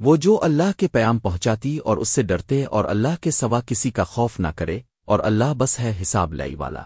وہ جو اللہ کے پیام پہنچاتی اور اس سے ڈرتے اور اللہ کے سوا کسی کا خوف نہ کرے اور اللہ بس ہے حساب لائی والا۔